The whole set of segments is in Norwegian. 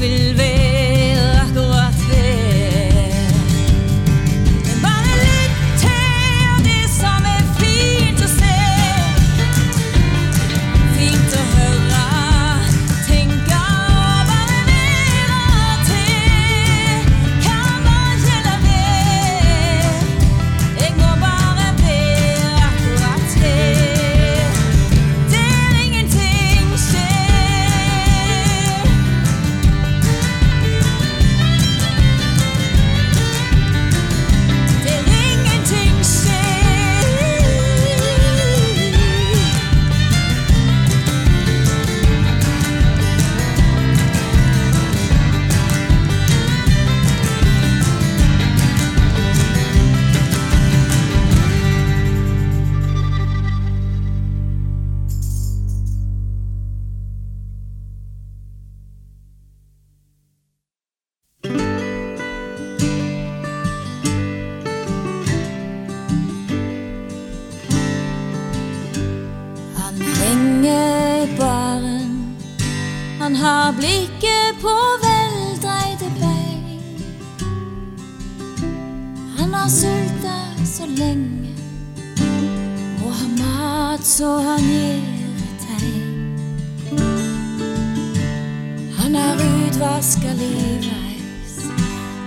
will be. vasker livreis,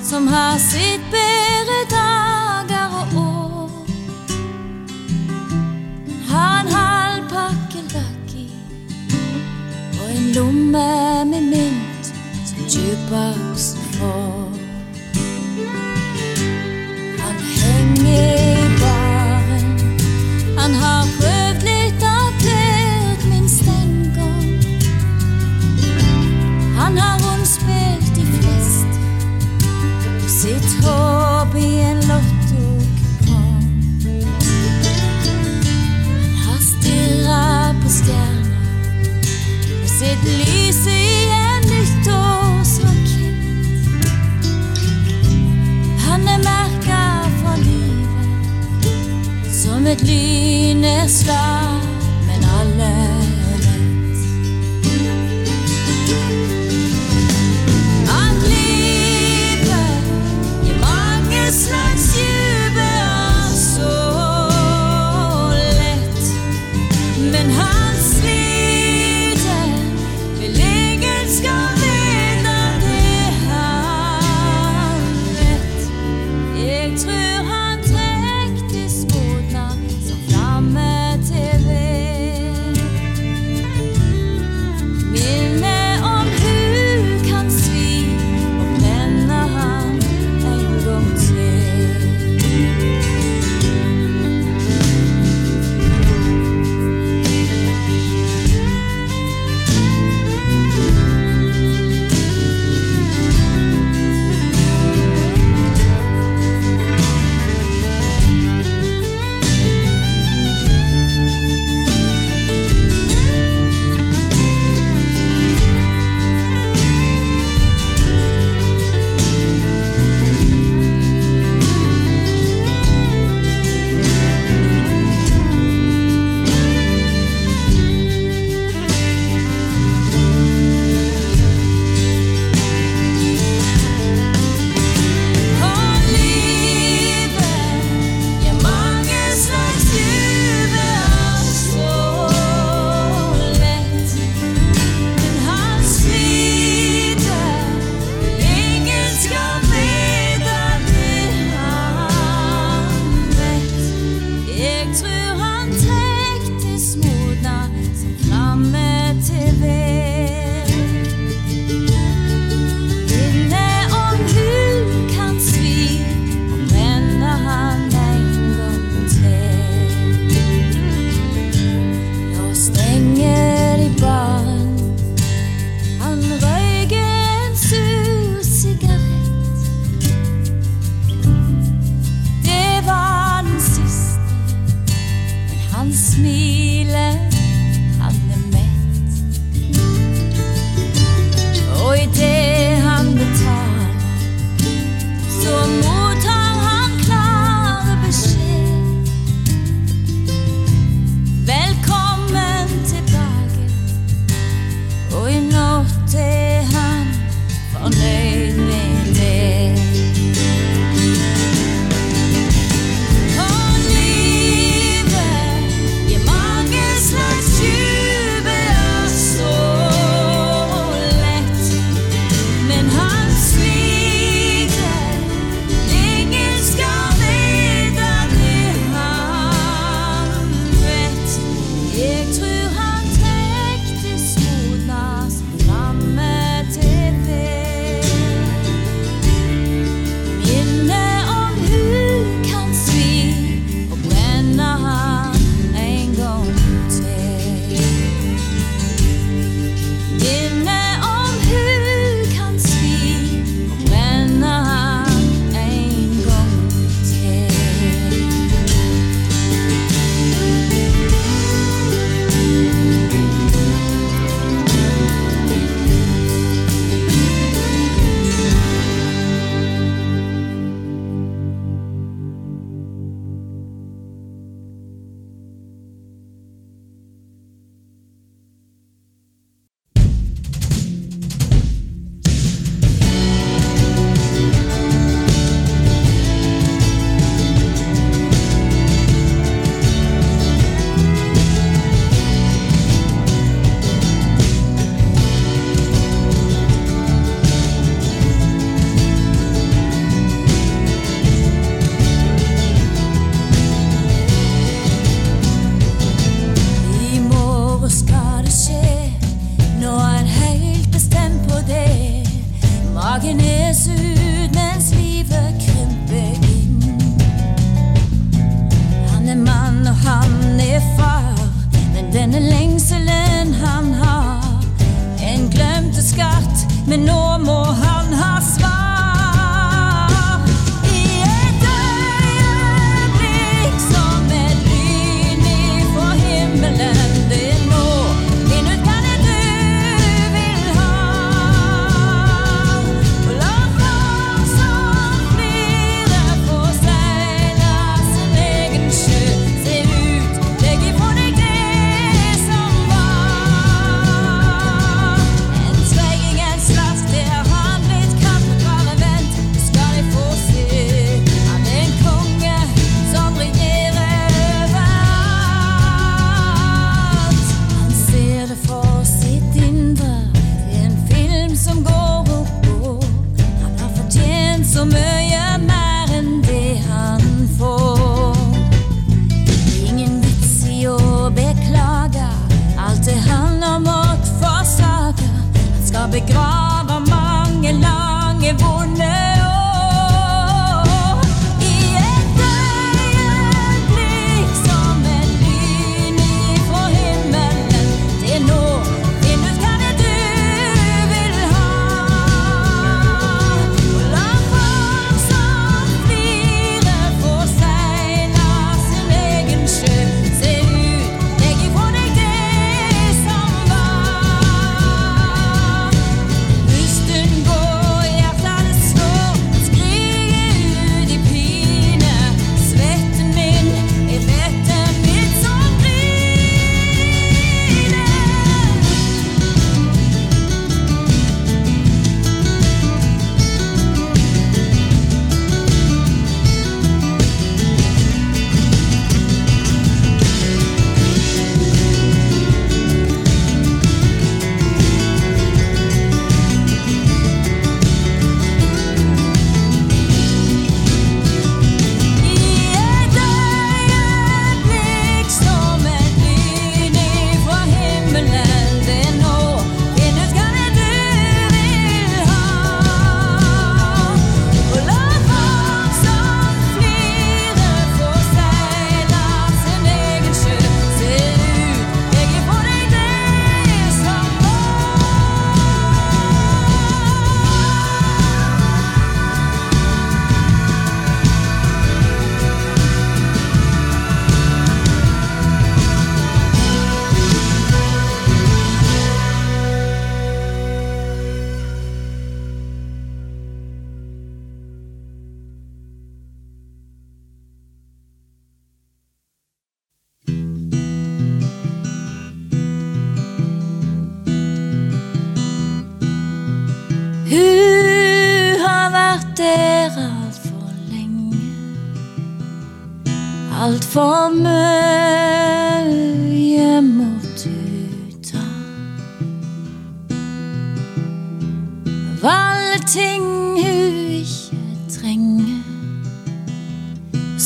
som har sitt bedre dager og år. Har en halv pakke lakk og en lomme med mynt som tjuvbaksen får. messed up.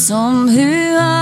Som hun aldri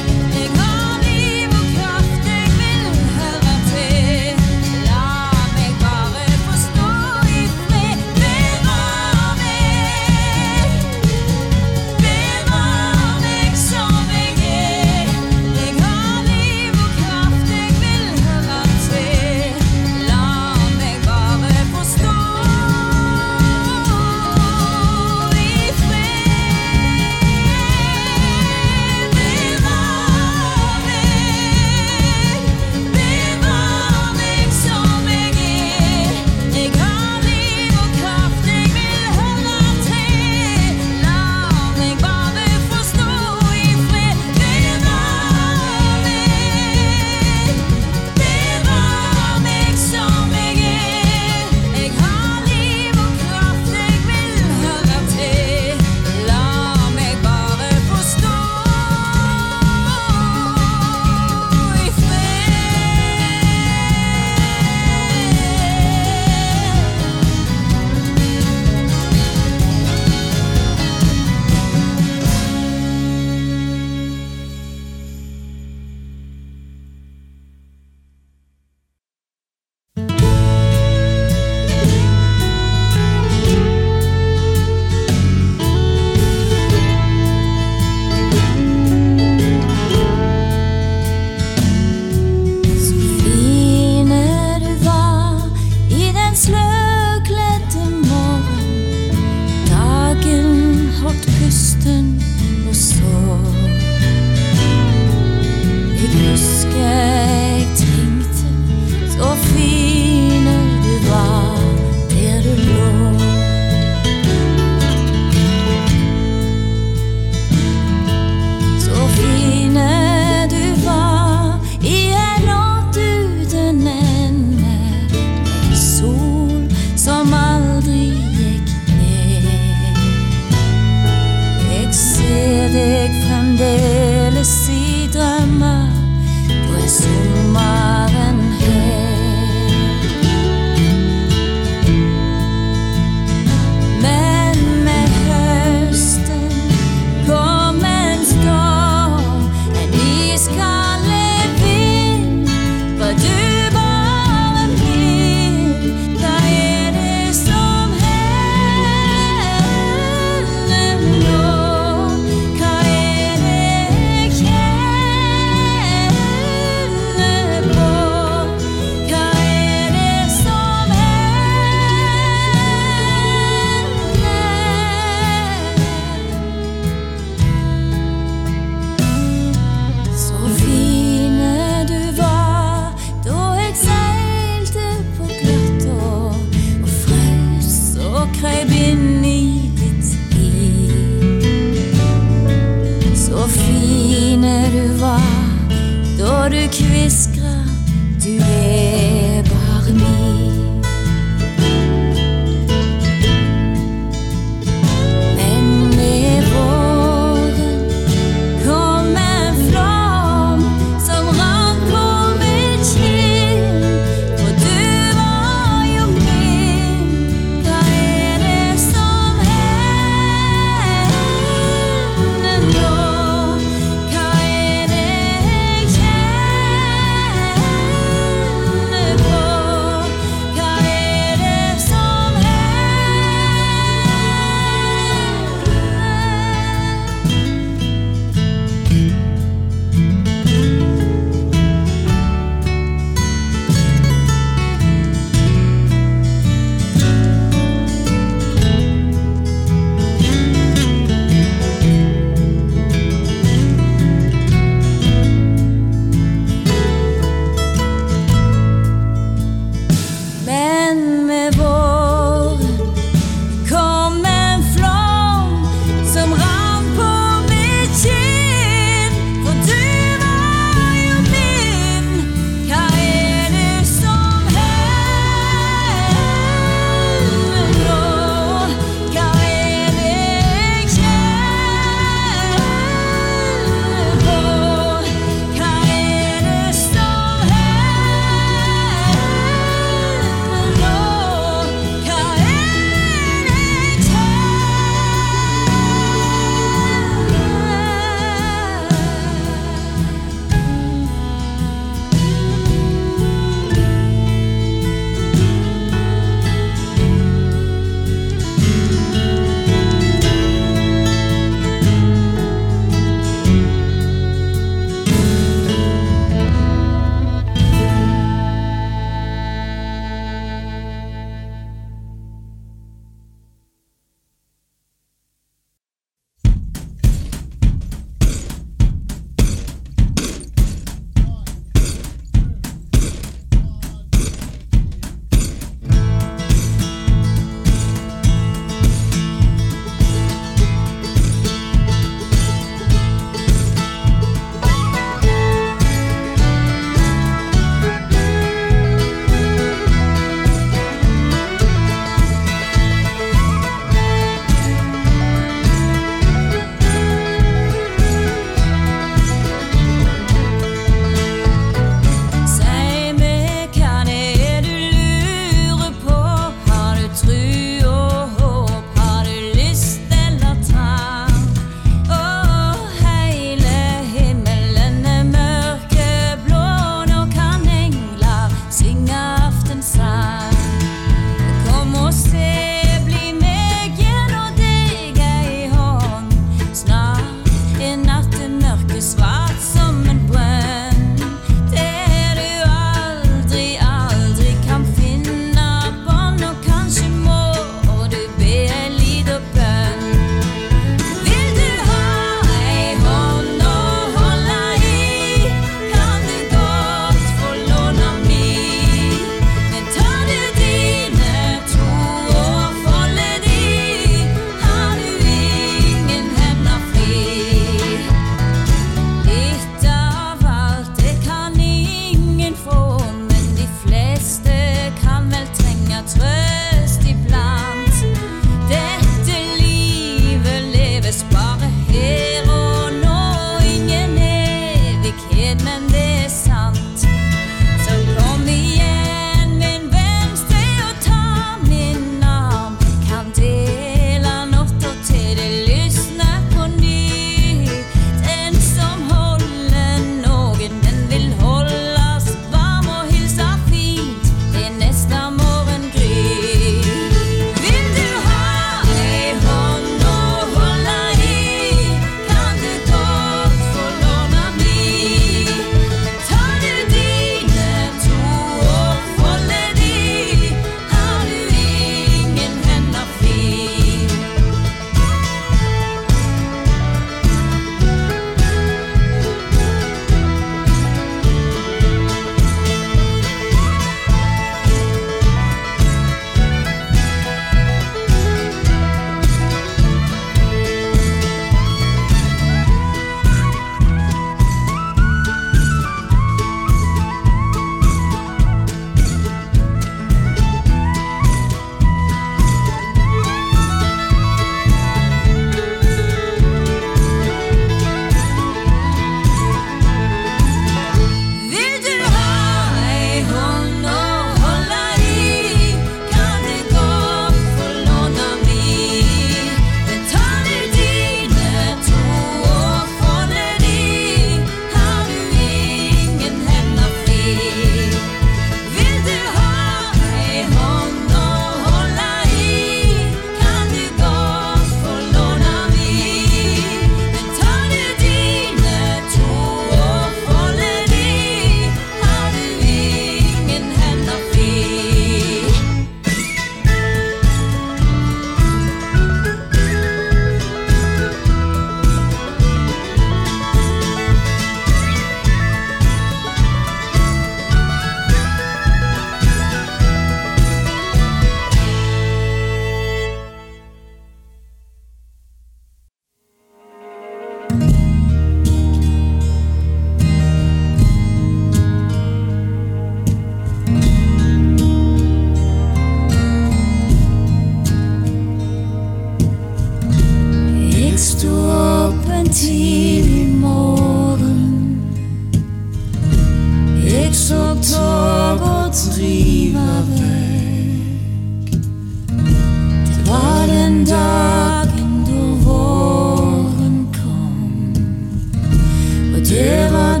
ever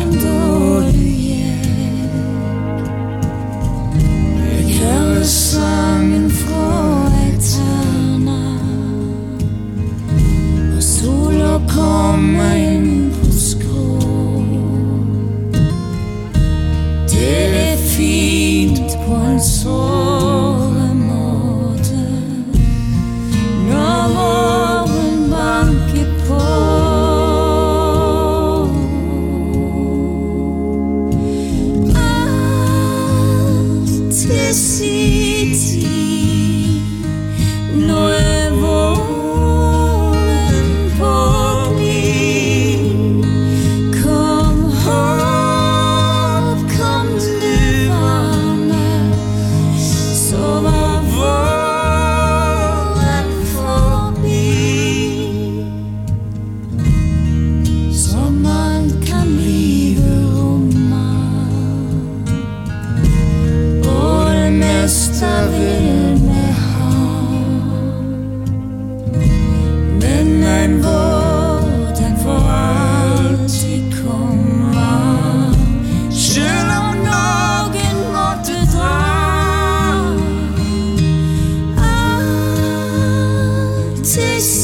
and door.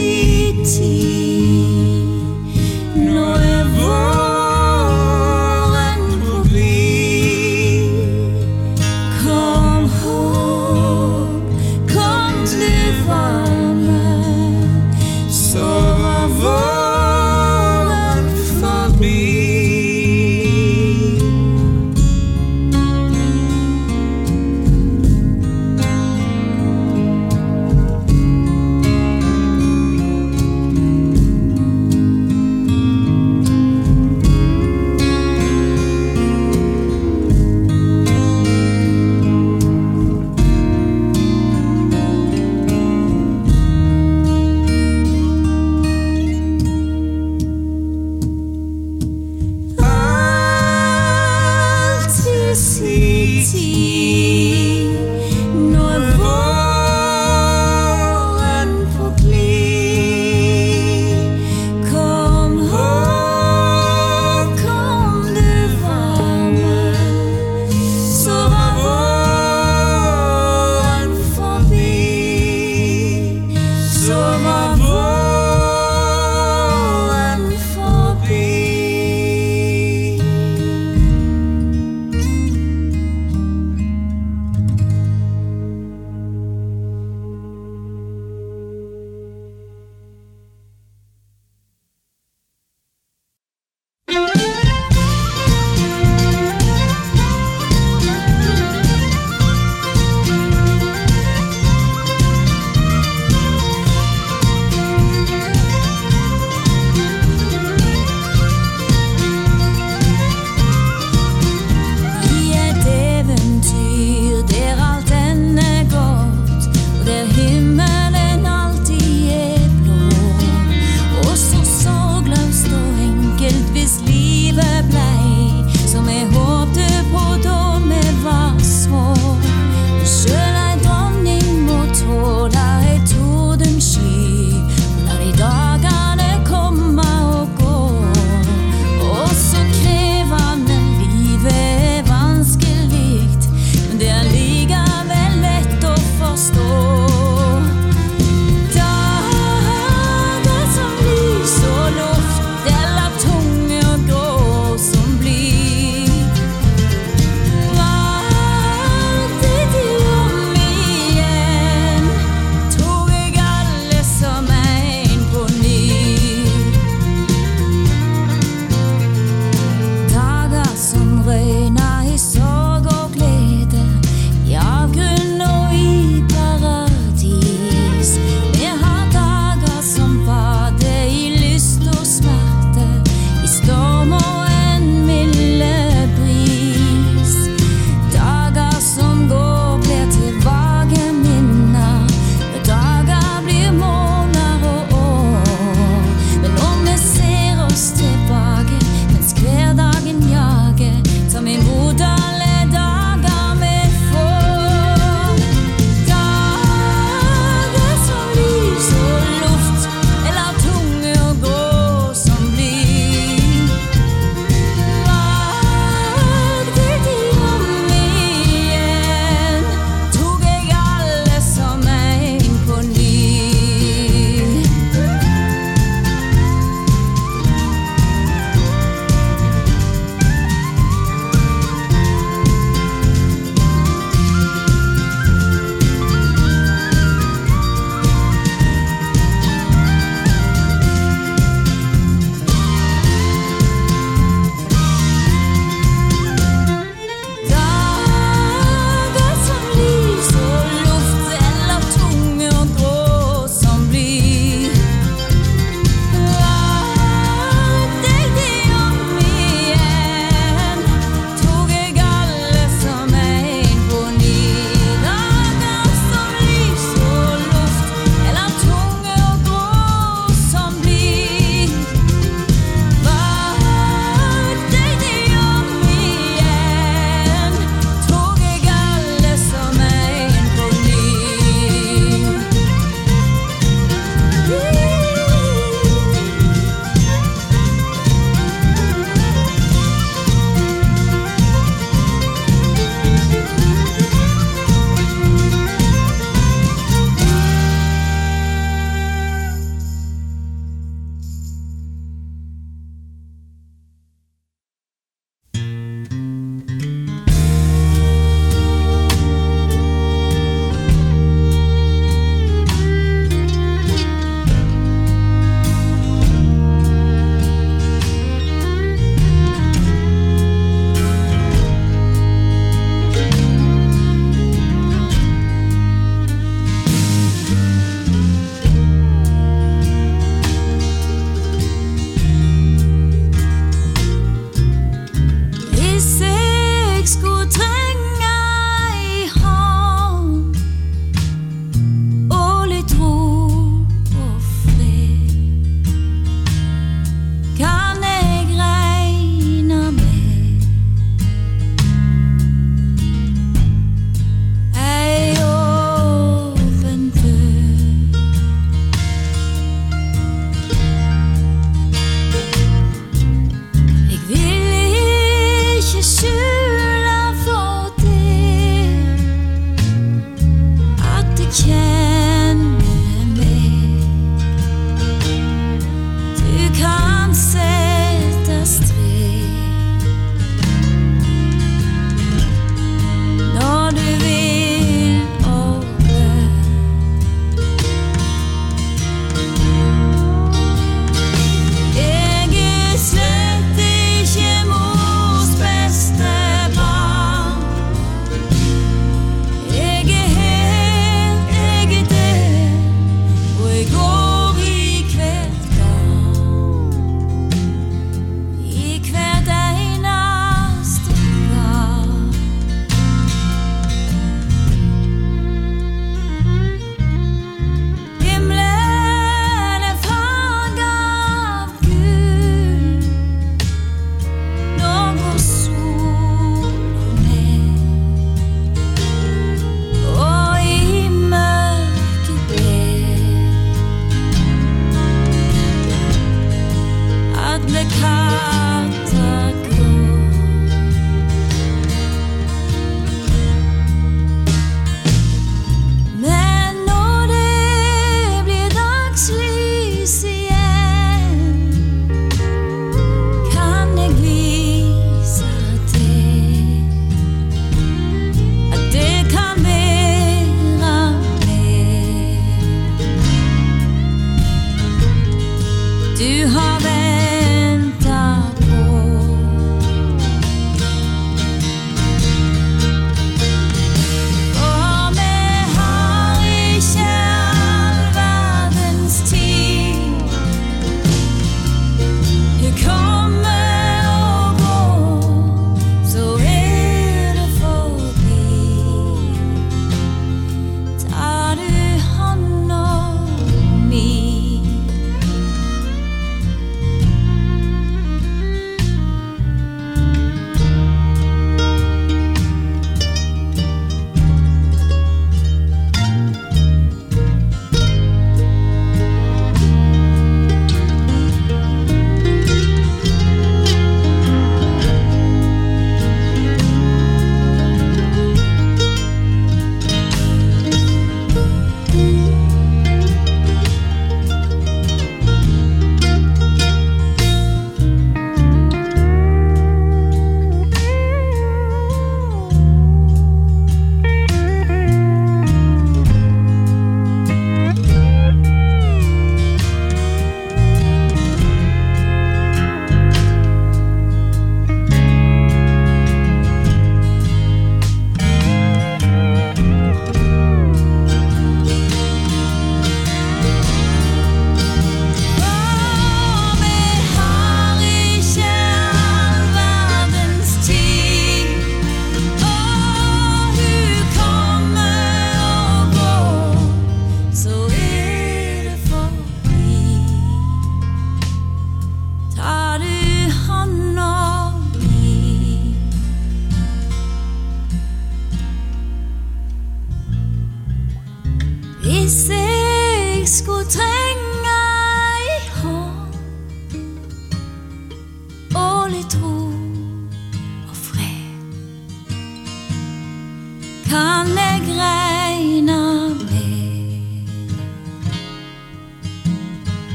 一起